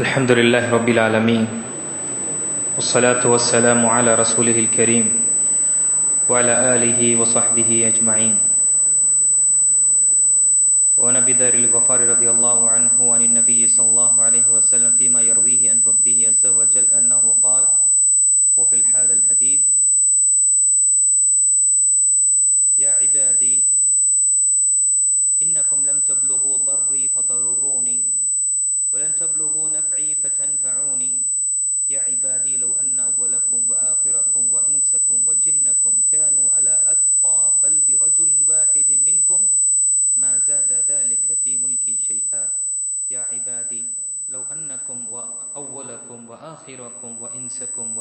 الحمد لله رب العالمين والصلاة والسلام على رسوله وآخركم وإنسكم